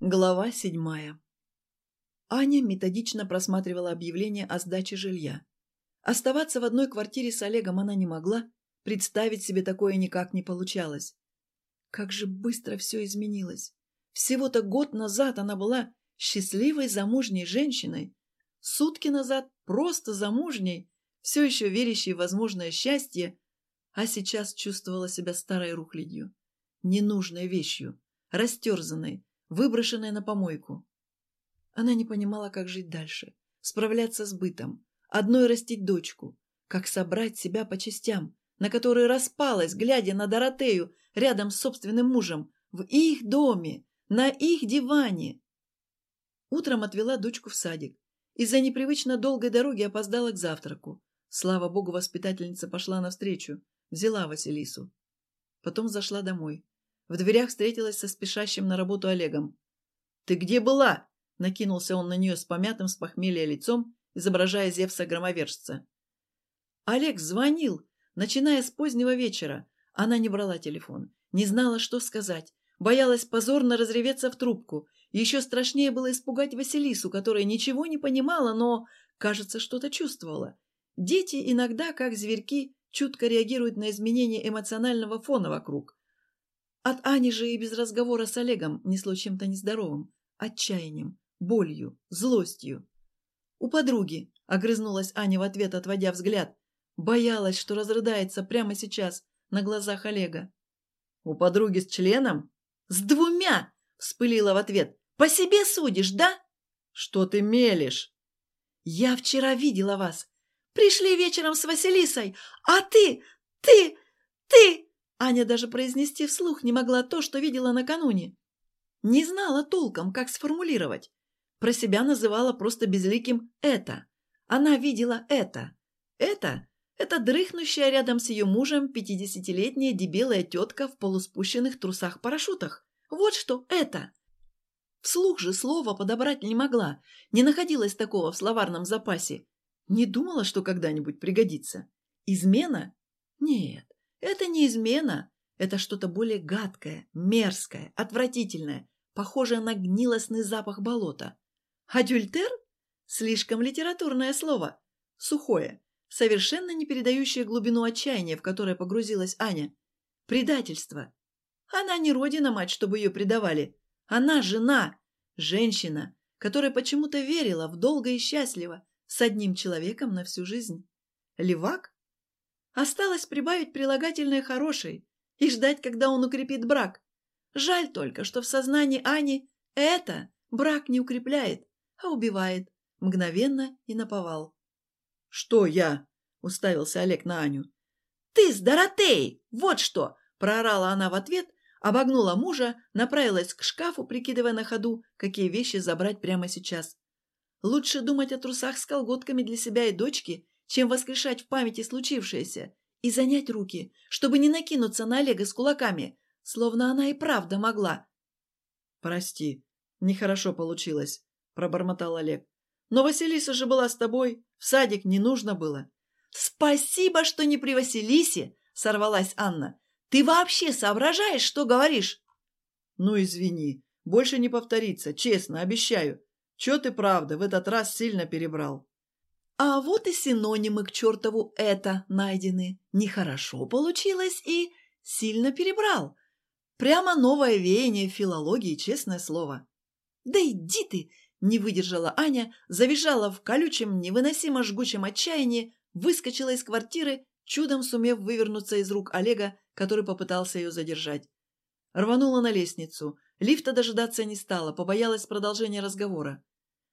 Глава седьмая. Аня методично просматривала объявление о сдаче жилья. Оставаться в одной квартире с Олегом она не могла, представить себе такое никак не получалось. Как же быстро все изменилось. Всего-то год назад она была счастливой замужней женщиной, сутки назад просто замужней, все еще верящей в возможное счастье, а сейчас чувствовала себя старой рухлядью, ненужной вещью, растерзанной, выброшенная на помойку. Она не понимала, как жить дальше, справляться с бытом, одной растить дочку, как собрать себя по частям, на которые распалась, глядя на Доротею рядом с собственным мужем, в их доме, на их диване. Утром отвела дочку в садик. Из-за непривычно долгой дороги опоздала к завтраку. Слава богу, воспитательница пошла навстречу, взяла Василису. Потом зашла домой. В дверях встретилась со спешащим на работу Олегом. «Ты где была?» — накинулся он на нее с помятым с похмелья лицом, изображая Зевса-громовержца. Олег звонил, начиная с позднего вечера. Она не брала телефон, не знала, что сказать, боялась позорно разреветься в трубку. Еще страшнее было испугать Василису, которая ничего не понимала, но, кажется, что-то чувствовала. Дети иногда, как зверьки, чутко реагируют на изменения эмоционального фона вокруг. От Ани же и без разговора с Олегом несло чем-то нездоровым, отчаянием, болью, злостью. «У подруги», — огрызнулась Аня в ответ, отводя взгляд, боялась, что разрыдается прямо сейчас на глазах Олега. «У подруги с членом?» «С двумя!» — вспылила в ответ. «По себе судишь, да?» «Что ты мелешь?» «Я вчера видела вас. Пришли вечером с Василисой, а ты, ты, ты...» Аня даже произнести вслух не могла то, что видела накануне. Не знала толком, как сформулировать. Про себя называла просто безликим «это». Она видела это. Это – это дрыхнущая рядом с ее мужем пятидесятилетняя дебелая тетка в полуспущенных трусах-парашютах. Вот что это. Вслух же слова подобрать не могла, не находилось такого в словарном запасе. Не думала, что когда-нибудь пригодится. Измена? Нет. Это не измена, это что-то более гадкое, мерзкое, отвратительное, похожее на гнилостный запах болота. Адюльтер? Слишком литературное слово. Сухое, совершенно не передающее глубину отчаяния, в которое погрузилась Аня. Предательство. Она не родина мать, чтобы ее предавали. Она жена, женщина, которая почему-то верила в долго и счастливо с одним человеком на всю жизнь. Левак? Осталось прибавить прилагательное «хороший» и ждать, когда он укрепит брак. Жаль только, что в сознании Ани это брак не укрепляет, а убивает, мгновенно и наповал. «Что я?» — уставился Олег на Аню. «Ты с Доротеей! Вот что!» — проорала она в ответ, обогнула мужа, направилась к шкафу, прикидывая на ходу, какие вещи забрать прямо сейчас. Лучше думать о трусах с колготками для себя и дочки, чем воскрешать в памяти случившееся, и занять руки, чтобы не накинуться на Олега с кулаками, словно она и правда могла. «Прости, нехорошо получилось», — пробормотал Олег. «Но Василиса же была с тобой, в садик не нужно было». «Спасибо, что не при Василисе!» — сорвалась Анна. «Ты вообще соображаешь, что говоришь?» «Ну, извини, больше не повторится, честно, обещаю. Че ты правда в этот раз сильно перебрал?» А вот и синонимы к чертову «это» найдены. Нехорошо получилось и сильно перебрал. Прямо новое веяние филологии, честное слово. «Да иди ты!» – не выдержала Аня, завизжала в колючем, невыносимо жгучем отчаянии, выскочила из квартиры, чудом сумев вывернуться из рук Олега, который попытался ее задержать. Рванула на лестницу. Лифта дожидаться не стала, побоялась продолжения разговора.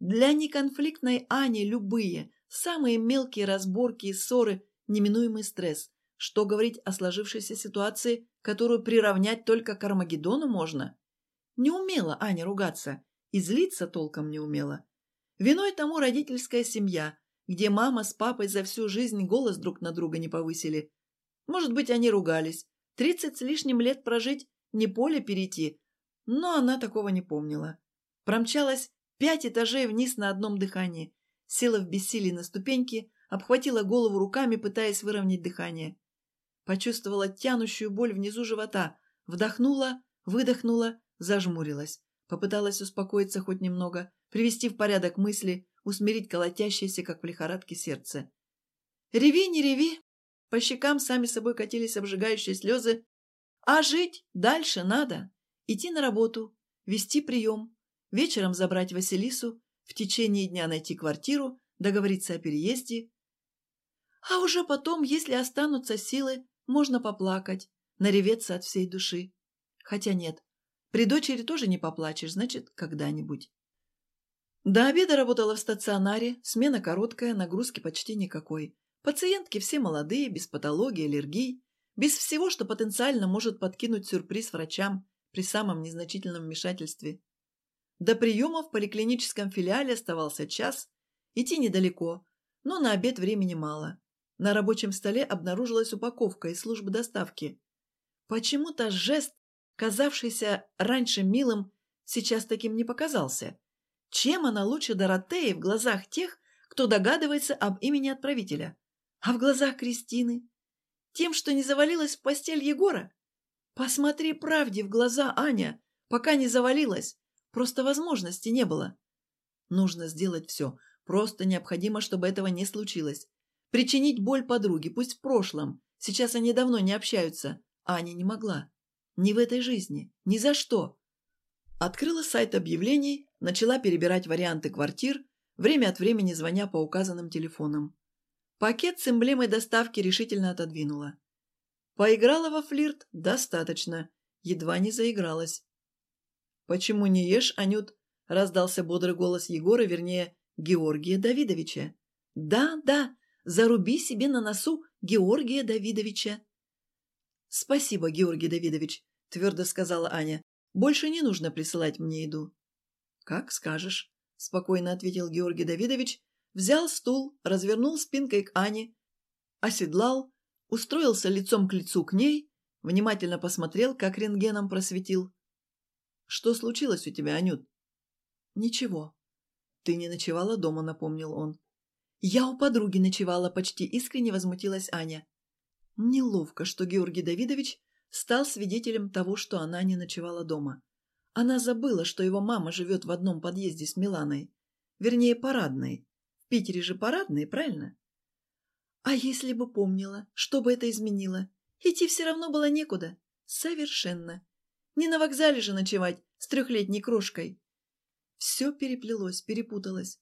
Для неконфликтной Ани любые, Самые мелкие разборки и ссоры – неминуемый стресс. Что говорить о сложившейся ситуации, которую приравнять только к Армагеддону можно? Не умела Аня ругаться, и злиться толком не умела. Виной тому родительская семья, где мама с папой за всю жизнь голос друг на друга не повысили. Может быть, они ругались. Тридцать с лишним лет прожить, не поле перейти. Но она такого не помнила. Промчалась пять этажей вниз на одном дыхании села в бессилии на ступеньки, обхватила голову руками, пытаясь выровнять дыхание. Почувствовала тянущую боль внизу живота, вдохнула, выдохнула, зажмурилась. Попыталась успокоиться хоть немного, привести в порядок мысли, усмирить колотящееся, как в лихорадке, сердце. «Реви, не реви!» По щекам сами собой катились обжигающие слезы. «А жить дальше надо. Идти на работу, вести прием, вечером забрать Василису, в течение дня найти квартиру, договориться о переезде. А уже потом, если останутся силы, можно поплакать, нареветься от всей души. Хотя нет, при дочери тоже не поплачешь, значит, когда-нибудь. До обеда работала в стационаре, смена короткая, нагрузки почти никакой. Пациентки все молодые, без патологии, аллергий, без всего, что потенциально может подкинуть сюрприз врачам при самом незначительном вмешательстве. До приема в поликлиническом филиале оставался час, идти недалеко, но на обед времени мало. На рабочем столе обнаружилась упаковка из службы доставки. Почему-то жест, казавшийся раньше милым, сейчас таким не показался. Чем она лучше Доротеи в глазах тех, кто догадывается об имени отправителя? А в глазах Кристины? Тем, что не завалилась в постель Егора? Посмотри правде в глаза, Аня, пока не завалилась. Просто возможности не было. Нужно сделать все. Просто необходимо, чтобы этого не случилось. Причинить боль подруге, пусть в прошлом. Сейчас они давно не общаются. Аня не могла. Ни в этой жизни. Ни за что. Открыла сайт объявлений, начала перебирать варианты квартир, время от времени звоня по указанным телефонам. Пакет с эмблемой доставки решительно отодвинула. Поиграла во флирт? Достаточно. Едва не заигралась. «Почему не ешь, Анют?» – раздался бодрый голос Егора, вернее, Георгия Давидовича. «Да, да, заруби себе на носу Георгия Давидовича». «Спасибо, Георгий Давидович», – твердо сказала Аня. Больше не нужно присылать мне еду». «Как скажешь», — спокойно ответил Георгий Давидович, взял стул, развернул спинкой к Ане, оседлал, устроился лицом к лицу к ней, внимательно посмотрел, как рентгеном просветил. «Что случилось у тебя, Анют?» «Ничего». «Ты не ночевала дома», — напомнил он. «Я у подруги ночевала», — почти искренне возмутилась Аня. Неловко, что Георгий Давидович стал свидетелем того, что она не ночевала дома. Она забыла, что его мама живет в одном подъезде с Миланой. Вернее, парадной. В Питере же парадной, правильно? А если бы помнила, что бы это изменило? Идти все равно было некуда. Совершенно. Не на вокзале же ночевать с трехлетней крошкой. Все переплелось, перепуталось.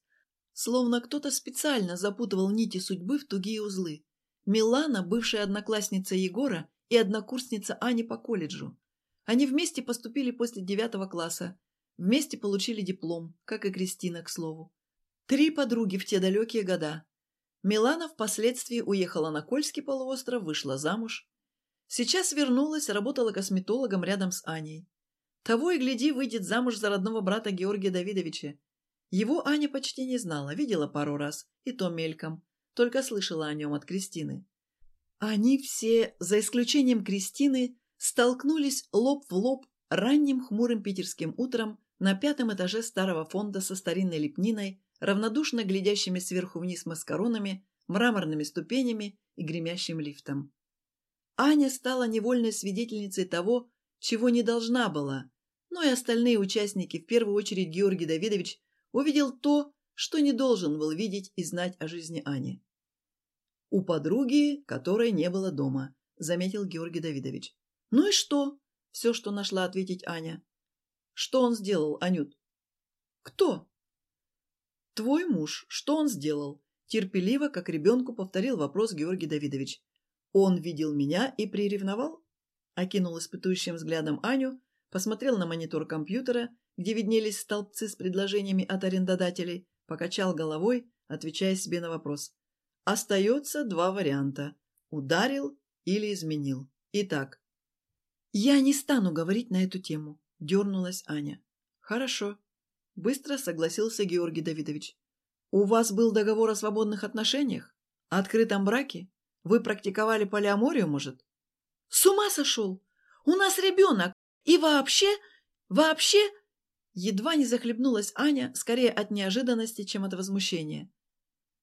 Словно кто-то специально запутывал нити судьбы в тугие узлы. Милана, бывшая одноклассница Егора, и однокурсница Ани по колледжу. Они вместе поступили после девятого класса. Вместе получили диплом, как и Кристина, к слову. Три подруги в те далекие года. Милана впоследствии уехала на Кольский полуостров, вышла замуж. Сейчас вернулась, работала косметологом рядом с Аней. Того и гляди, выйдет замуж за родного брата Георгия Давидовича. Его Аня почти не знала, видела пару раз, и то мельком, только слышала о нем от Кристины. Они все, за исключением Кристины, столкнулись лоб в лоб ранним хмурым питерским утром на пятом этаже старого фонда со старинной лепниной, равнодушно глядящими сверху вниз маскаронами, мраморными ступенями и гремящим лифтом. Аня стала невольной свидетельницей того, чего не должна была, но и остальные участники, в первую очередь Георгий Давидович, увидел то, что не должен был видеть и знать о жизни Ани. «У подруги, которой не было дома», — заметил Георгий Давидович. «Ну и что?» — все, что нашла ответить Аня. «Что он сделал, Анют?» «Кто?» «Твой муж. Что он сделал?» Терпеливо, как ребенку, повторил вопрос Георгий Давидович. «Он видел меня и приревновал?» Окинул испытующим взглядом Аню, посмотрел на монитор компьютера, где виднелись столбцы с предложениями от арендодателей, покачал головой, отвечая себе на вопрос. Остается два варианта. Ударил или изменил. Итак. «Я не стану говорить на эту тему», – дернулась Аня. «Хорошо», – быстро согласился Георгий Давидович. «У вас был договор о свободных отношениях? О открытом браке? Вы практиковали полиаморию, может?» «С ума сошел! У нас ребенок! И вообще... вообще...» Едва не захлебнулась Аня, скорее от неожиданности, чем от возмущения.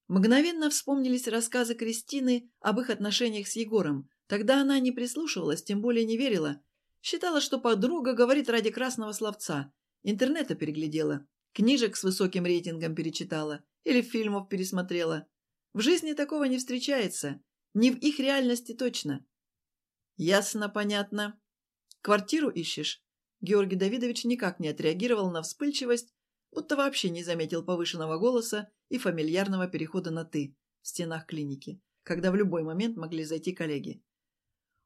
Мгновенно вспомнились рассказы Кристины об их отношениях с Егором. Тогда она не прислушивалась, тем более не верила. Считала, что подруга говорит ради красного словца. Интернета переглядела, книжек с высоким рейтингом перечитала или фильмов пересмотрела. В жизни такого не встречается. Не в их реальности точно. Ясно, понятно. Квартиру ищешь? Георгий Давидович никак не отреагировал на вспыльчивость, будто вообще не заметил повышенного голоса и фамильярного перехода на «ты» в стенах клиники, когда в любой момент могли зайти коллеги.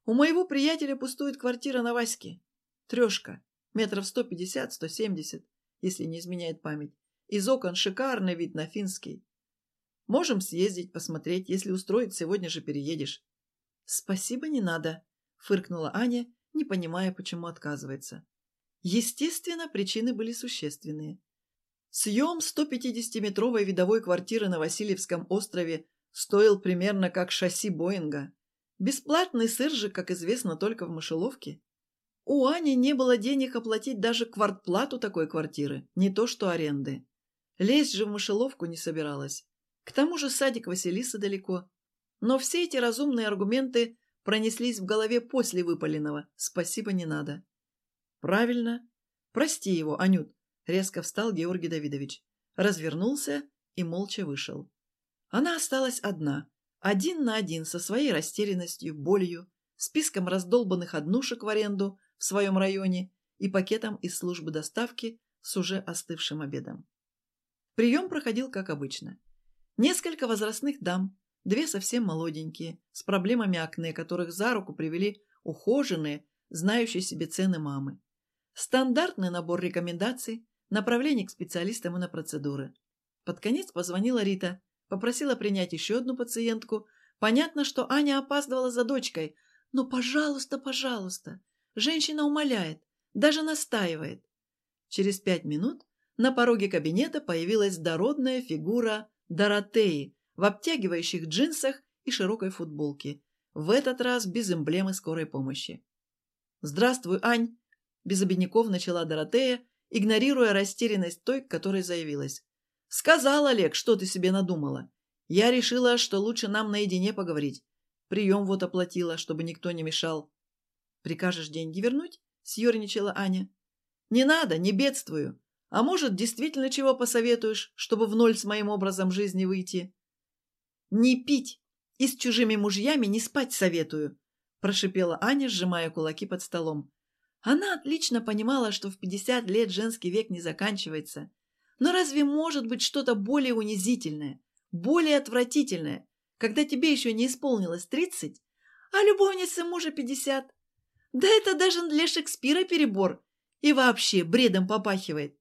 «У моего приятеля пустует квартира на Ваське. Трешка. Метров сто пятьдесят, сто семьдесят, если не изменяет память. Из окон шикарный вид на Финский. Можем съездить, посмотреть. Если устроит, сегодня же переедешь». «Спасибо, не надо», — фыркнула Аня, не понимая, почему отказывается. Естественно, причины были существенные. Съем 150-метровой видовой квартиры на Васильевском острове стоил примерно как шасси Боинга. Бесплатный сыр же, как известно, только в мышеловке. У Ани не было денег оплатить даже квартплату такой квартиры, не то что аренды. Лезть же в мышеловку не собиралась. К тому же садик Василиса далеко. Но все эти разумные аргументы пронеслись в голове после выпаленного «спасибо, не надо». «Правильно. Прости его, Анют», — резко встал Георгий Давидович. Развернулся и молча вышел. Она осталась одна, один на один со своей растерянностью, болью, списком раздолбанных однушек в аренду в своем районе и пакетом из службы доставки с уже остывшим обедом. Прием проходил как обычно. Несколько возрастных дам, две совсем молоденькие, с проблемами акне, которых за руку привели ухоженные, знающие себе цены мамы. Стандартный набор рекомендаций, направлений к специалистам и на процедуры. Под конец позвонила Рита, попросила принять еще одну пациентку. Понятно, что Аня опаздывала за дочкой. Но, пожалуйста, пожалуйста. Женщина умоляет, даже настаивает. Через пять минут на пороге кабинета появилась дородная фигура Доротеи в обтягивающих джинсах и широкой футболке, в этот раз без эмблемы скорой помощи. «Здравствуй, Ань!» – без обиняков начала Доротея, игнорируя растерянность той, к которой заявилась. «Сказал Олег, что ты себе надумала. Я решила, что лучше нам наедине поговорить. Прием вот оплатила, чтобы никто не мешал». «Прикажешь деньги вернуть?» – съерничала Аня. «Не надо, не бедствую. А может, действительно чего посоветуешь, чтобы в ноль с моим образом жизни выйти? Не пить и с чужими мужьями не спать советую, прошипела Аня, сжимая кулаки под столом. Она отлично понимала, что в пятьдесят лет женский век не заканчивается. Но разве может быть что-то более унизительное, более отвратительное, когда тебе еще не исполнилось тридцать, а любовнице мужа пятьдесят? Да это даже для Шекспира перебор и вообще бредом попахивает.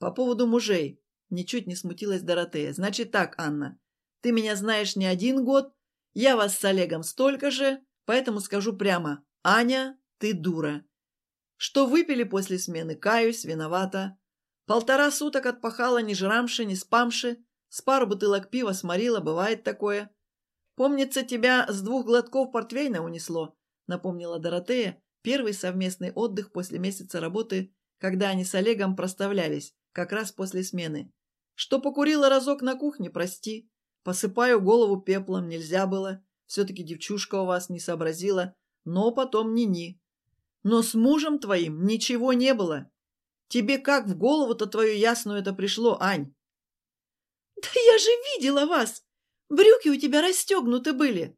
«По поводу мужей», – ничуть не смутилась Доротея. «Значит так, Анна, ты меня знаешь не один год, я вас с Олегом столько же, поэтому скажу прямо, Аня, ты дура. Что выпили после смены, каюсь, виновата. Полтора суток отпахала ни жрамши, ни спамши, с пару бутылок пива сморила, бывает такое. Помнится, тебя с двух глотков портвейна унесло», – напомнила Доротея, первый совместный отдых после месяца работы, когда они с Олегом проставлялись, как раз после смены. Что покурила разок на кухне, прости. Посыпаю голову пеплом, нельзя было. Все-таки девчушка у вас не сообразила, но потом ни-ни. Но с мужем твоим ничего не было. Тебе как в голову-то твою ясную это пришло, Ань? Да я же видела вас! Брюки у тебя расстегнуты были.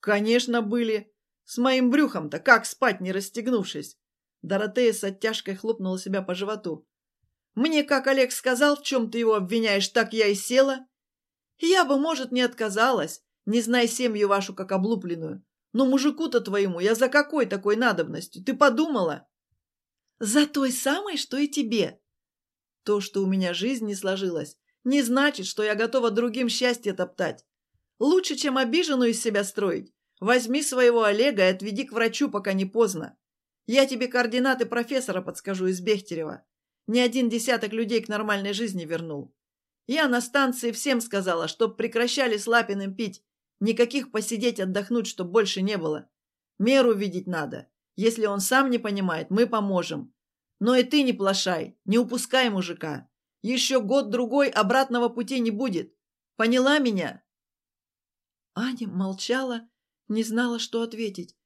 Конечно, были. С моим брюхом-то как спать, не расстегнувшись? Доротея с оттяжкой хлопнула себя по животу. Мне, как Олег сказал, в чем ты его обвиняешь, так я и села. Я бы, может, не отказалась, не зная семью вашу как облупленную. Но мужику-то твоему я за какой такой надобностью? Ты подумала? За той самой, что и тебе. То, что у меня жизнь не сложилась, не значит, что я готова другим счастье топтать. Лучше, чем обиженную из себя строить. Возьми своего Олега и отведи к врачу, пока не поздно. Я тебе координаты профессора подскажу из Бехтерева. Ни один десяток людей к нормальной жизни вернул. Я на станции всем сказала, чтоб прекращали с Лапиным пить. Никаких посидеть, отдохнуть, чтоб больше не было. Меру видеть надо. Если он сам не понимает, мы поможем. Но и ты не плашай, не упускай мужика. Еще год-другой обратного пути не будет. Поняла меня?» Аня молчала, не знала, что ответить.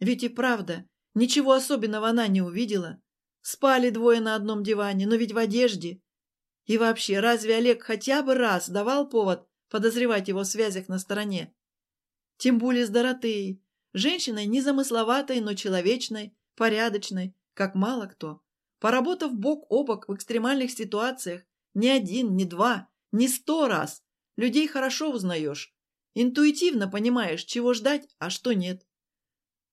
Ведь и правда, ничего особенного она не увидела. Спали двое на одном диване, но ведь в одежде. И вообще, разве Олег хотя бы раз давал повод подозревать его в связях на стороне? Тем более с Доротеей, женщиной незамысловатой, но человечной, порядочной, как мало кто. Поработав бок о бок в экстремальных ситуациях, не один, не два, не сто раз, людей хорошо узнаешь. Интуитивно понимаешь, чего ждать, а что нет.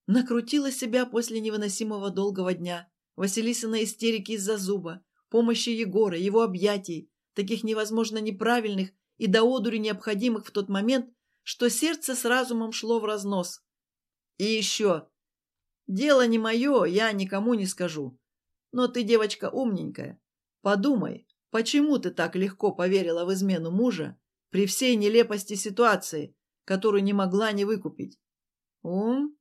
Накрутила себя после невыносимого долгого дня. Василиса на истерике из-за зуба, помощи Егора, его объятий, таких невозможно неправильных и до одури необходимых в тот момент, что сердце с разумом шло в разнос. И еще. Дело не мое, я никому не скажу. Но ты, девочка, умненькая. Подумай, почему ты так легко поверила в измену мужа при всей нелепости ситуации, которую не могла не выкупить? Ум?